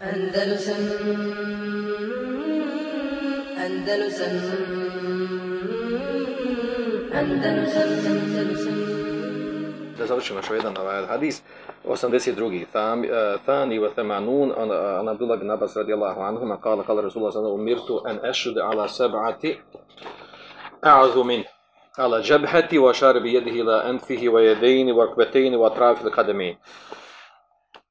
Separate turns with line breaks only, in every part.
Andalusam Andalusam Andalusam Andalusam
da završimo još jedan ovaj hadis, 82. Thani Thani wa thamanun an an Abdullah bin Abbas radijallahu anhuma qala qala Rasulullah sallallahu alaihi umirtu an ashhad ala sab'ati a'udhu min ala jabhati wa sharbi yadihi ila anfihi wa yadayni wa rukbatayni wa atrafi al-qadamayn.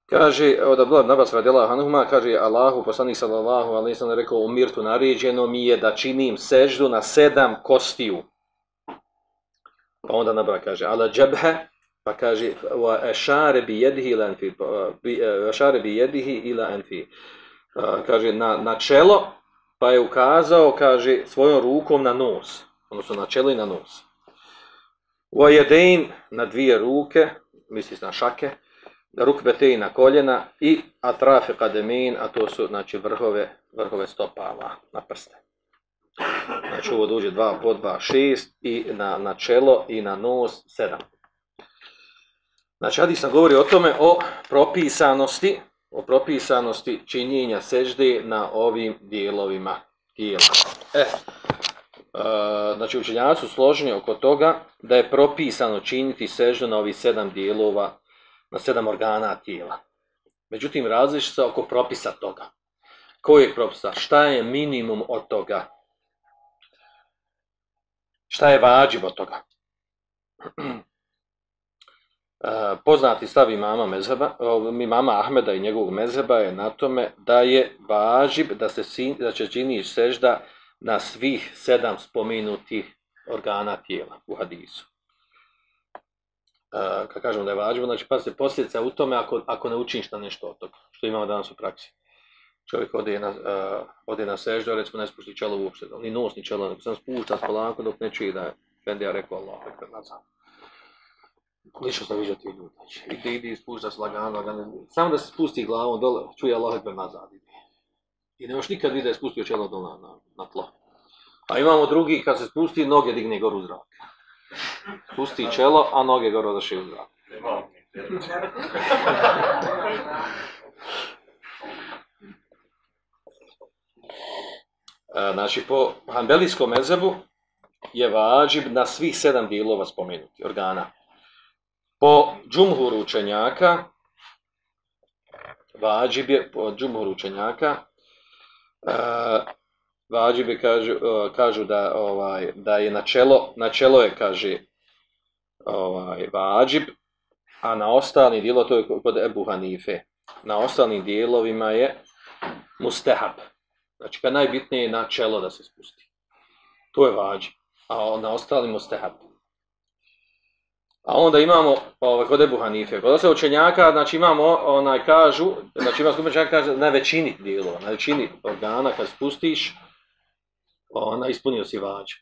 Kaže, od Abdullah bin Abbas radijallahu kaže Allahu, poslanik sallallahu alaihi sallam rekao, umirtu naređeno mi je da činim seždu na sedam kostiju. Pa onda nabra kaže, ala džabha, pa kaže wa ashara bi yadihi ila anfi bi ashara bi yadihi ila anfi kaže na, na čelo pa je ukazao kaže svojom rukom na nos odnosno na čelo i na nos wa yadain na dvije ruke misli na šake rukbete na koljena i atrafe kademin a to su znači vrhove vrhove stopala na prste znači ovo dođe 2 po 2 6 i na, na čelo i na nos 7 Znači, Hadis nam govori o tome, o propisanosti, o propisanosti činjenja sežde na ovim dijelovima tijela. E, e, znači, učenjaci su složeni oko toga da je propisano činiti seždu na ovih sedam dijelova, na sedam organa tijela. Međutim, različi se oko propisa toga. Koji je propisa? Šta je minimum od toga? Šta je vađiv od toga? poznati stav imama mezheba, imama Ahmeda i njegovog mezheba je na tome da je važib da se da će čini sežda na svih sedam spomenutih organa tijela u hadisu. Kad kažemo da je važib, znači pa se posljedica u tome ako, ako ne učiniš na nešto od toga, što imamo danas u praksi. Čovjek ode na, uh, ode na seždu, recimo ne spušti čelo uopšte, ni nos, ni čelo, nego sam spušta polako dok ne čuje da je Fendija rekao Allah, rekao nazad. Lično sam vidio ti ljudi. Znači, ide, ide, spušta se lagano, lagano. Samo da se spusti glavom dole, čuje Allah ekber nazad. Ide. I ne još nikad vidi da je spustio čelo dole na, na, tlo. A imamo drugi, kad se spusti, noge digne goru u zrak. Spusti čelo, a noge gore odaše u zrak. znači, po hanbelijskom mezebu je vađib na svih sedam dijelova spomenuti, organa. Po džumhuru učenjaka, vađib je, po džumhuru učenjaka, uh, vađib je, kažu, uh, kažu da, ovaj, da je načelo, načelo je, kaže, ovaj, vađib, a na ostali dijelo, to je kod Ebu Hanife, na ostalim dijelovima je mustehab. Znači, kad najbitnije je načelo da se spusti. To je vađib, a na ostalim mustehab. A onda imamo ovaj, kod Ebu Hanife. Kod se učenjaka, znači imamo, onaj kažu, znači ima skupina učenjaka kaže na većini dijelova, na većini organa kad spustiš, ona ispunio si vađu.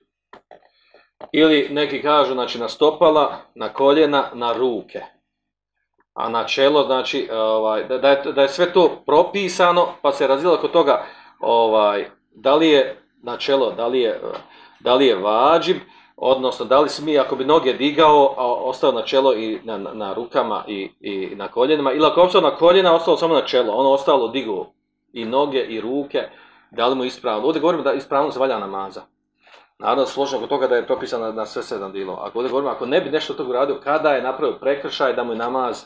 Ili neki kažu, znači na stopala, na koljena, na ruke. A na čelo, znači, ovaj, da, je, da je sve to propisano, pa se razvila kod toga, ovaj, da li je na čelo, da li je, da li je vađib, odnosno da li smije ako bi noge digao, a ostao na čelo i na, na, na rukama i, i na koljenima, ili ako ostao na koljena, ostalo samo na čelo, ono ostalo digao i noge i ruke, da li mu ispravno. Ovdje govorimo da ispravno se valja namaza. Naravno, složeno kod toga da je propisano na, sve sedam dilova. Ako ovdje govorimo, ako ne bi nešto tog uradio, kada je napravio prekršaj da mu je namaz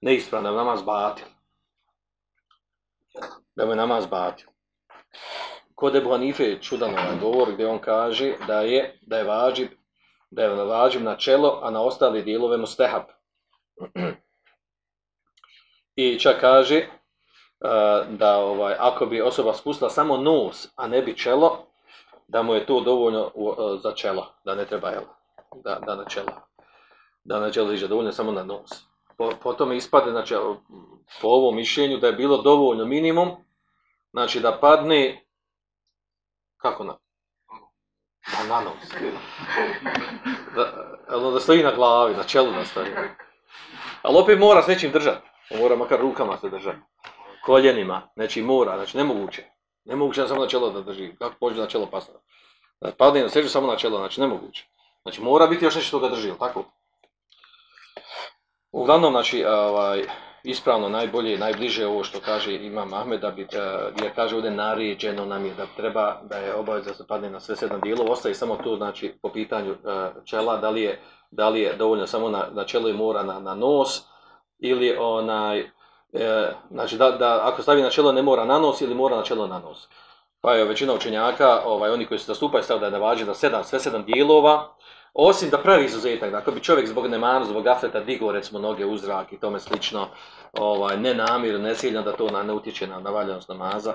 neispravno, da mu je namaz batil. Da mu je namaz batil. Kod Ebu Hanife je čudan ovaj govor gdje on kaže da je da je vađib da je vađib na čelo, a na ostali dijelove mu stehab. I čak kaže da ovaj ako bi osoba spustila samo nos, a ne bi čelo, da mu je to dovoljno uh, za čelo, da ne treba jel, da, da na čelo. Da na čelo iže dovoljno samo na nos. Po, potom ispade, znači, po ovom mišljenju da je bilo dovoljno minimum, znači da padne kako na? Da, na nos. Da, da stoji na glavi, na čelu da stoji. Ali opet mora s nečim držati. Mora makar rukama se držati. Koljenima, znači mora, znači nemoguće. Nemoguće da samo na čelo da drži. Kako pođe na čelo? Da padne na sežu samo na čelo, znači nemoguće. Znači mora biti još nešto što ga drži, tako? Uglavnom, znači, ovaj, ispravno, najbolje, najbliže ovo što kaže Imam Ahmed, da bi, e, jer kaže ovdje naređeno nam je da treba, da je obaveza da se padne na sve sedam dijelova, ostaje samo to, znači, po pitanju e, čela, da li je, da li je dovoljno samo na, na čelo i mora na, na nos, ili onaj, e, znači, da, da, ako stavi na čelo ne mora na nos ili mora na čelo na nos. Pa je većina učenjaka, ovaj, oni koji se zastupaju stav da je važi da sedam, sve sedam dijelova, osim da pravi izuzetak, da ako bi čovjek zbog nemanu, zbog afeta digao recimo noge u zrak i tome slično, ovaj, ne namir, da to na, ne utječe na, na valjanost namaza,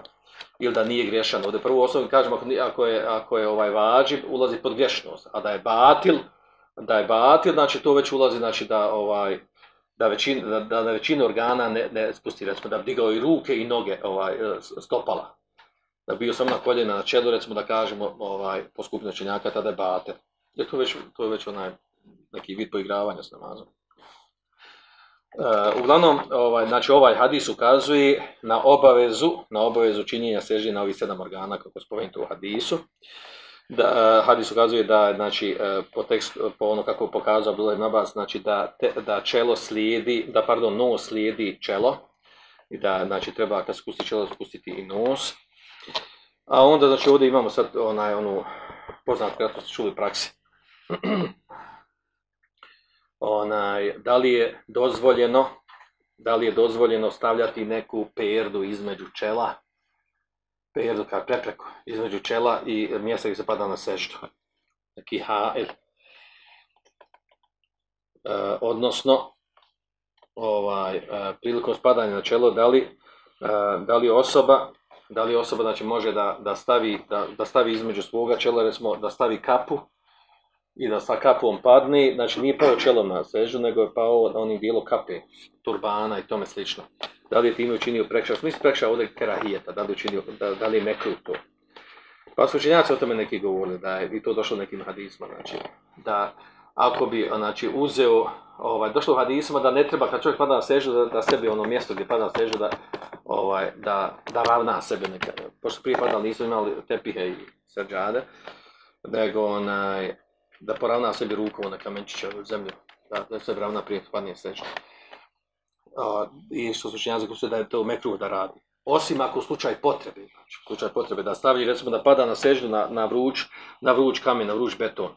ili da nije griješan. Ovdje prvo osnovno kažemo ako, je, ako je ovaj vađib, ulazi pod griješnost, a da je batil, da je batil, znači to već ulazi, znači da ovaj, da, većin, da, da većinu organa ne, ne spusti, recimo da bi digao i ruke i noge ovaj, stopala. Da bi bio samo na koljena na čelu, recimo da kažemo, ovaj, po skupinu činjaka, tada je batil. Jer to, je već, to je već onaj neki vid poigravanja s namazom. E, uglavnom, ovaj, znači ovaj hadis ukazuje na obavezu, na obavezu činjenja sežnje na ovih sedam organa, kako je spomenuto u hadisu. Da, e, hadis ukazuje da, znači, e, po, tekst, po ono kako je pokazao Abdullah ibn Abbas, znači da, te, da čelo slijedi, da pardon, nos slijedi čelo, i da, znači, treba kad spusti čelo, spustiti i nos. A onda, znači, ovdje imamo sad onaj, onu, poznat, kako ste čuli praksi. onaj, da li je dozvoljeno, da li je dozvoljeno stavljati neku perdu između čela, perdu kao prepreku između čela i mjesta gdje se pada na seždu. Neki hael. E, odnosno, ovaj, e, prilikom spadanja na čelo, da li, e, da li osoba, da li osoba znači, može da, da, stavi, da, da stavi između svoga čela, recimo da stavi kapu, i da sa kapom padne, znači nije pao čelom na sežu, nego je pao na onim dijelo kape, turbana i tome slično. Da li je time učinio prekšao? Smisli prekšao ovdje kerahijeta, da li, učinio, da, da li je mekru to. Pa su učenjaci o tome neki govorili, da je i to došlo nekim hadisma, znači, da ako bi znači, uzeo, ovaj, došlo u hadisma da ne treba kad čovjek pada na sežu, da, da sebi ono mjesto gdje pada na sežu, da, ovaj, da, da ravna sebe neka, pošto prije padali nisu imali tepihe i srđade, nego onaj, da poravna sebi rukom na kamenčiće u zemlju, da, da se ravna prije padne. A, I što su učenjaci da je to mekruh da radi. Osim ako slučaj potrebe, znači slučaj potrebe da stavi recimo da pada na seždu na, na vruć, na vruć kamen, na vruć beton.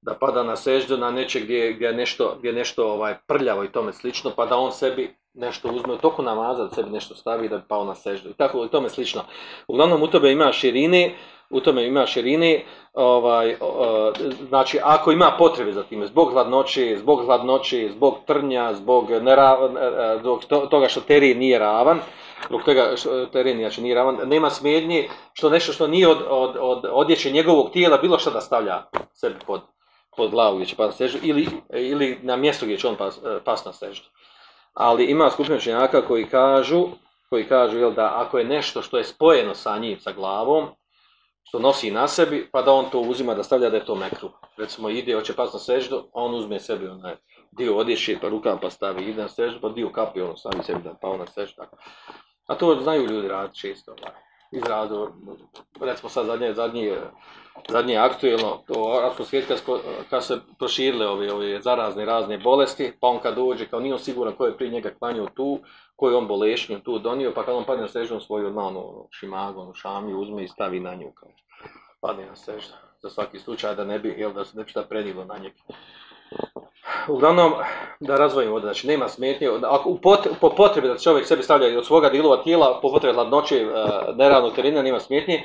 Da pada na seždu na neče gdje, je nešto, gdje je nešto ovaj, prljavo i tome slično, pa da on sebi nešto uzme u toku namaza, da sebi nešto stavi da bi pao na seždu. I tako i tome slično. Uglavnom u tome ima širine, u tome ima širine, ovaj, znači ako ima potrebe za time, zbog hladnoće, zbog hladnoće, zbog trnja, zbog, nera, zbog to, toga što teren nije ravan, zbog toga što teren znači, nije ravan, nema smjednje što nešto što nije od, od, od odjeće njegovog tijela, bilo što da stavlja sebi pod, pod glavu gdje će pas na seždu, ili, ili na mjesto gdje će on pas, pas na seždu. Ali ima skupina učenjaka koji kažu, koji kažu jel, da ako je nešto što je spojeno sa njim, sa glavom, što nosi na sebi, pa da on to uzima da stavlja da je to mekru. Recimo ide, hoće pas na seždu, on uzme sebi onaj dio odjeće, pa rukama pa stavi, ide na seždu, pa dio kapi on stavi sebi da pao na seždu. A to znaju ljudi raditi često. Ovaj. Iz recimo sad zadnje, zadnje, zadnje aktuelno, to arapsko svijet kad se proširile ove, ove zarazne razne bolesti, pa on kad dođe, kao nije on siguran ko je prije njega klanio tu, koji on bolešnju tu donio, pa kad on padne na seždu, svoju odmah ono, šimagu, ono, šamiju uzme i stavi na nju, kao padne na seždu. Za svaki slučaj da ne bi, jel, da se ne bi šta prenilo na njeg. Uglavnom, da razvojimo ovdje, znači nema smetnje, ako pot, po potrebi da čovjek sebi stavlja od svoga dilova tijela, po potrebi hladnoće, neravnog terena, nema smetnje,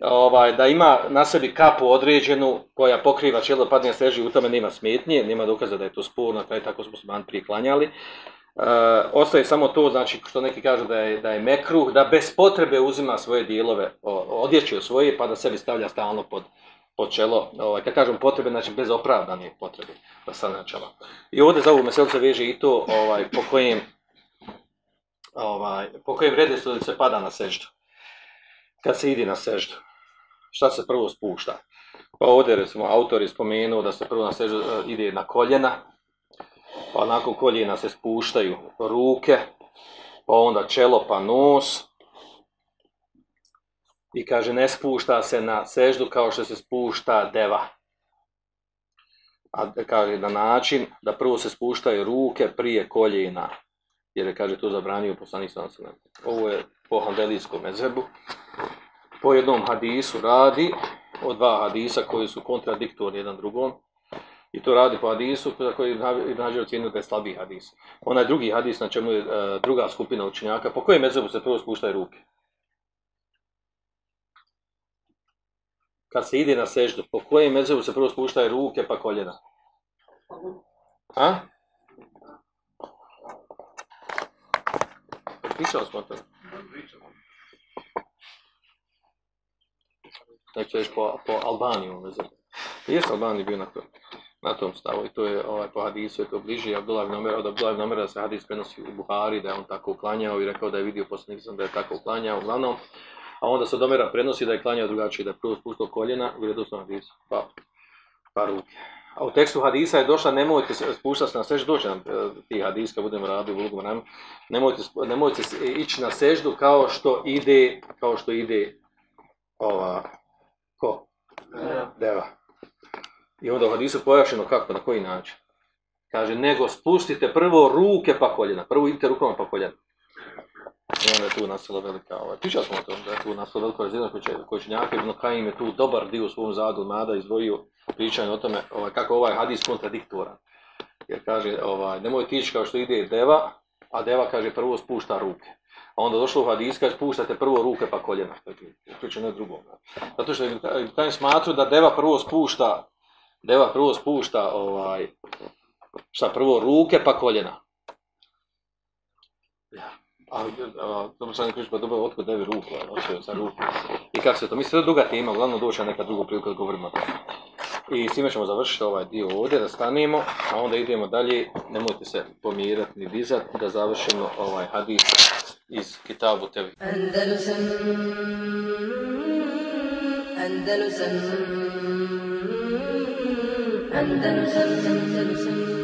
ovaj, da ima na sebi kapu određenu koja pokriva čelo padne seždu, u tome nema smetnje, nema dokaza da je to sporno, kraj tako smo se man prije klanjali. Uh, ostaje samo to, znači što neki kažu da je, da je mekruh, da bez potrebe uzima svoje dijelove, odjeće svoje pa da sebi stavlja stalno pod, pod čelo, ovaj, kad kažem potrebe, znači bez opravdane potrebe da na čelo. I ovdje za ovu meselicu veže i to ovaj, po kojem ovaj, po kojem redoslijedu se pada na seždu. Kad se ide na seždu, šta se prvo spušta? Pa ovdje recimo autor je spomenuo da se prvo na seždu ide na koljena, pa nakon koljena se spuštaju ruke, pa onda čelo pa nos. I kaže ne spušta se na seždu kao što se spušta deva. A kaže na način da prvo se spuštaju ruke prije koljena. jer je, kaže, to zabranio poslanik sellem. Ovo je po handelijskom mezebu. Po jednom hadisu radi, od dva hadisa koji su kontradiktorni jedan drugom, i to radi po hadisu za koji Hađer ocjenio da je slabiji hadis. Onaj drugi hadis na čemu je e, druga skupina učenjaka, po kojem mezebu se prvo spuštaju ruke? Kad se ide na seždu, po kojem mezebu se prvo spuštaju ruke pa koljena? A? Pričao smo o tome. Znači, po, po Albaniju mezebu. Jeste Albaniji bio na to na tom stavu i to je ovaj, po hadisu je to bliže Abdullah ibn Omer, od Abdullah ibn Omer da se hadis prenosi u Buhari, da je on tako uklanjao i rekao da je vidio poslanik sam da je tako uklanjao, uglavnom, a onda se od Omera prenosi da je klanjao drugačije, da je prvo spuštao koljena u vjerodostojnom hadisu, pa, pa ruke. A u tekstu hadisa je došla, nemojte se spuštati na seždu, doći nam e, ti hadis kad budemo radili u nemojte, nemojte ići na seždu kao što ide, kao što ide ova, ko? Deva. I onda u hadisu pojašnjeno kako, na koji način. Kaže, nego spustite prvo ruke pa koljena. Prvo idite rukama pa koljena. I onda je tu nastala velika, ovaj, pričali smo o tom, da je tu nastala velika razina koji će njaka Ibn Kajim je tu dobar dio u svom zadu nada izdvojio pričanje o tome ovaj, kako ovaj hadis kontradiktoran. Jer kaže, ovaj, nemoj tići kao što ide deva, a deva kaže prvo spušta ruke. A onda došlo u hadis kaže spuštate prvo ruke pa koljena. To je drugo. Zato što Ibn Kajim smatru da deva prvo spušta deva prvo spušta ovaj, šta prvo ruke pa koljena. A, a, dobro sam nekriš, pa dobro, otkud devi ruku, nosio sa ruku. I kako se to, mislim, to je druga tema, uglavnom doći neka druga prilika da govorimo o tome. I s time ćemo završiti ovaj dio ovdje, da stanemo, a onda idemo dalje, nemojte se pomirati ni dizati, da završimo ovaj hadis iz Kitabu Tevi.
Andalusam, Andalusam, Andalusam, Andalusam.